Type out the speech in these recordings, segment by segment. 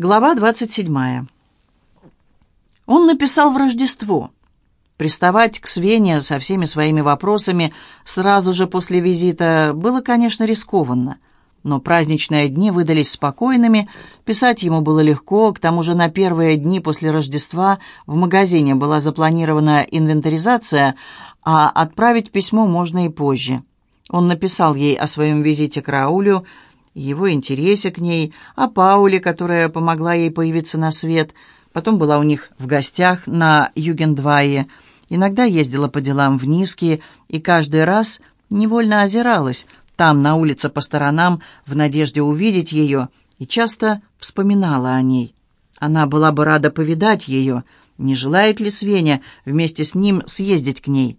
Глава 27. Он написал в Рождество. Приставать к Свене со всеми своими вопросами сразу же после визита было, конечно, рискованно. Но праздничные дни выдались спокойными, писать ему было легко, к тому же на первые дни после Рождества в магазине была запланирована инвентаризация, а отправить письмо можно и позже. Он написал ей о своем визите к Раулю, его интересе к ней, о Пауле, которая помогла ей появиться на свет. Потом была у них в гостях на Югендвае. Иногда ездила по делам в Низкие и каждый раз невольно озиралась там, на улице по сторонам, в надежде увидеть ее, и часто вспоминала о ней. Она была бы рада повидать ее, не желает ли Свеня вместе с ним съездить к ней.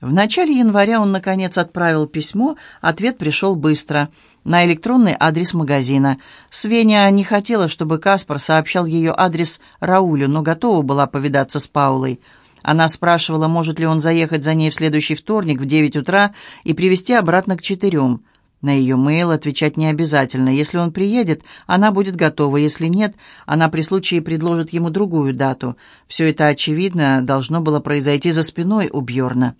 В начале января он, наконец, отправил письмо, ответ пришел быстро, на электронный адрес магазина. Свеня не хотела, чтобы Каспар сообщал ее адрес Раулю, но готова была повидаться с Паулой. Она спрашивала, может ли он заехать за ней в следующий вторник в 9 утра и привезти обратно к четырем. На ее мейл отвечать не обязательно. Если он приедет, она будет готова. Если нет, она при случае предложит ему другую дату. Все это, очевидно, должно было произойти за спиной у Бьорна.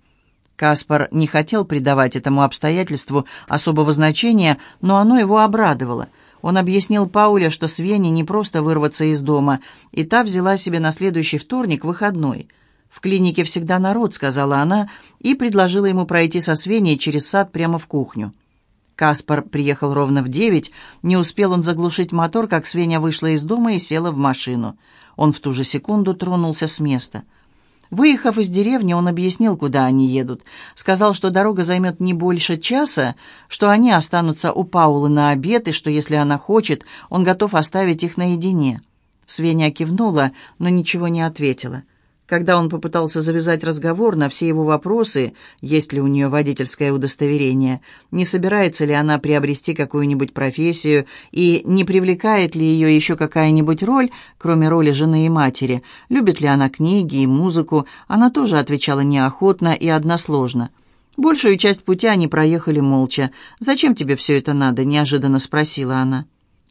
Каспар не хотел придавать этому обстоятельству особого значения, но оно его обрадовало. Он объяснил Пауле, что Свене не просто вырваться из дома, и та взяла себе на следующий вторник выходной. «В клинике всегда народ», — сказала она, и предложила ему пройти со Свеней через сад прямо в кухню. Каспар приехал ровно в девять, не успел он заглушить мотор, как Свеня вышла из дома и села в машину. Он в ту же секунду тронулся с места — Выехав из деревни, он объяснил, куда они едут. Сказал, что дорога займет не больше часа, что они останутся у Паулы на обед, и что, если она хочет, он готов оставить их наедине. Свеня кивнула, но ничего не ответила. Когда он попытался завязать разговор на все его вопросы, есть ли у нее водительское удостоверение, не собирается ли она приобрести какую-нибудь профессию и не привлекает ли ее еще какая-нибудь роль, кроме роли жены и матери, любит ли она книги и музыку, она тоже отвечала неохотно и односложно. Большую часть пути они проехали молча. «Зачем тебе все это надо?» – неожиданно спросила она.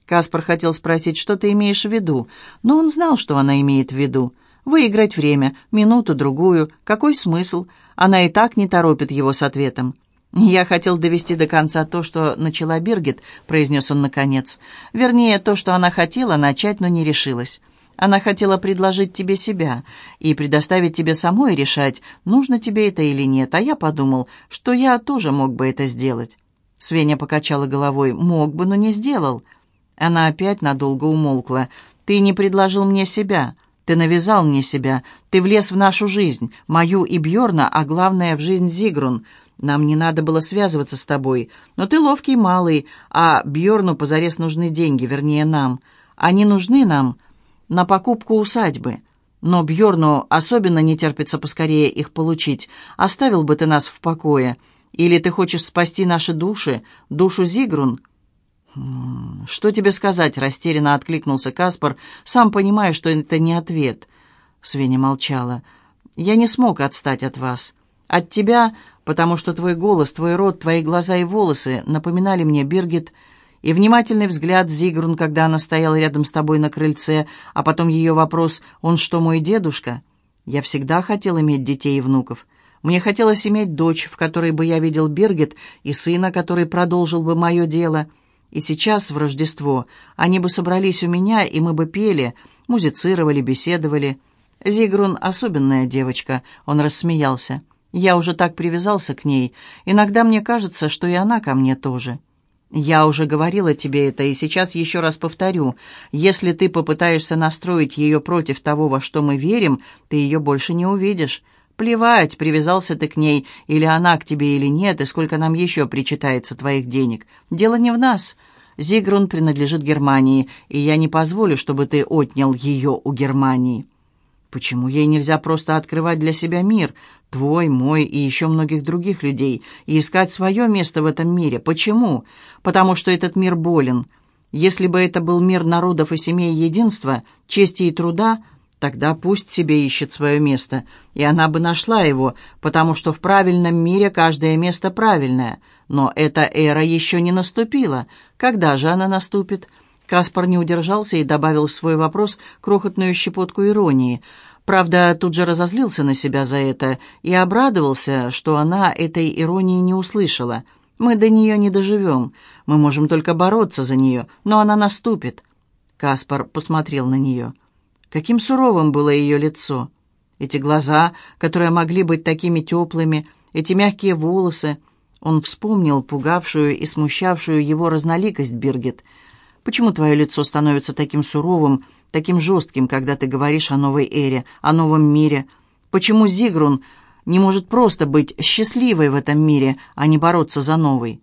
Каспар хотел спросить, что ты имеешь в виду, но он знал, что она имеет в виду. Выиграть время, минуту-другую. Какой смысл? Она и так не торопит его с ответом. «Я хотел довести до конца то, что начала Биргит», — произнес он наконец. «Вернее, то, что она хотела начать, но не решилась. Она хотела предложить тебе себя и предоставить тебе самой решать, нужно тебе это или нет, а я подумал, что я тоже мог бы это сделать». Свеня покачала головой. «Мог бы, но не сделал». Она опять надолго умолкла. «Ты не предложил мне себя. Ты навязал мне себя, ты влез в нашу жизнь, мою и Бьорна, а главное, в жизнь Зигрун. Нам не надо было связываться с тобой, но ты ловкий малый, а Бьорну позарез нужны деньги, вернее, нам. Они нужны нам на покупку усадьбы. Но Бьорну особенно не терпится поскорее их получить. Оставил бы ты нас в покое. Или ты хочешь спасти наши души, душу Зигрун?» «Что тебе сказать?» — растерянно откликнулся Каспар, сам понимая, что это не ответ. Свеня молчала. «Я не смог отстать от вас. От тебя, потому что твой голос, твой рот, твои глаза и волосы напоминали мне Биргит, и внимательный взгляд Зигрун, когда она стояла рядом с тобой на крыльце, а потом ее вопрос «Он что, мой дедушка?» Я всегда хотел иметь детей и внуков. Мне хотелось иметь дочь, в которой бы я видел Биргит, и сына, который продолжил бы мое дело — и сейчас, в Рождество, они бы собрались у меня, и мы бы пели, музицировали, беседовали. Зигрун особенная девочка, он рассмеялся. Я уже так привязался к ней. Иногда мне кажется, что и она ко мне тоже. Я уже говорила тебе это, и сейчас еще раз повторю. Если ты попытаешься настроить ее против того, во что мы верим, ты ее больше не увидишь. Плевать, привязался ты к ней, или она к тебе, или нет, и сколько нам еще причитается твоих денег. Дело не в нас. Зигрун принадлежит Германии, и я не позволю, чтобы ты отнял ее у Германии. Почему ей нельзя просто открывать для себя мир, твой, мой и еще многих других людей, и искать свое место в этом мире? Почему? Потому что этот мир болен. Если бы это был мир народов и семей единства, чести и труда, Тогда пусть себе ищет свое место, и она бы нашла его, потому что в правильном мире каждое место правильное. Но эта эра еще не наступила. Когда же она наступит? Каспар не удержался и добавил в свой вопрос крохотную щепотку иронии. Правда, тут же разозлился на себя за это и обрадовался, что она этой иронии не услышала. «Мы до нее не доживем. Мы можем только бороться за нее, но она наступит». Каспар посмотрел на нее. Каким суровым было ее лицо. Эти глаза, которые могли быть такими теплыми, эти мягкие волосы. Он вспомнил пугавшую и смущавшую его разноликость Биргит — Почему твое лицо становится таким суровым, таким жестким, когда ты говоришь о новой эре, о новом мире? Почему Зигрун не может просто быть счастливой в этом мире, а не бороться за новый?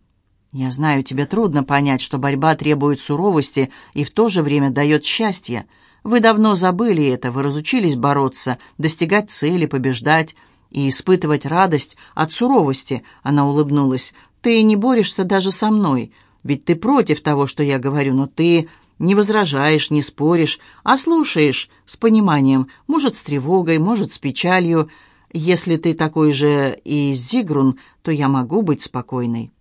Я знаю, тебе трудно понять, что борьба требует суровости и в то же время дает счастье. Вы давно забыли это, вы разучились бороться, достигать цели, побеждать и испытывать радость от суровости. Она улыбнулась. Ты не борешься даже со мной. Ведь ты против того, что я говорю, но ты не возражаешь, не споришь, а слушаешь с пониманием, может, с тревогой, может, с печалью. Если ты такой же и Зигрун, то я могу быть спокойной».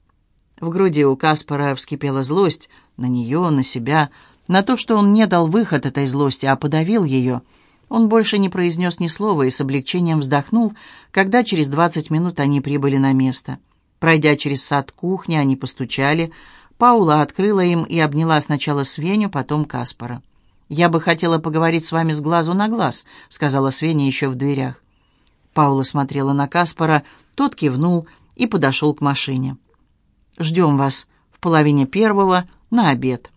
В груди у Каспара вскипела злость на нее, на себя, на то, что он не дал выход этой злости, а подавил ее. Он больше не произнес ни слова и с облегчением вздохнул, когда через двадцать минут они прибыли на место. Пройдя через сад кухни, они постучали, Паула открыла им и обняла сначала Свеню, потом Каспара. «Я бы хотела поговорить с вами с глазу на глаз», — сказала Свеня еще в дверях. Паула смотрела на Каспара, тот кивнул и подошел к машине. «Ждем вас в половине первого на обед».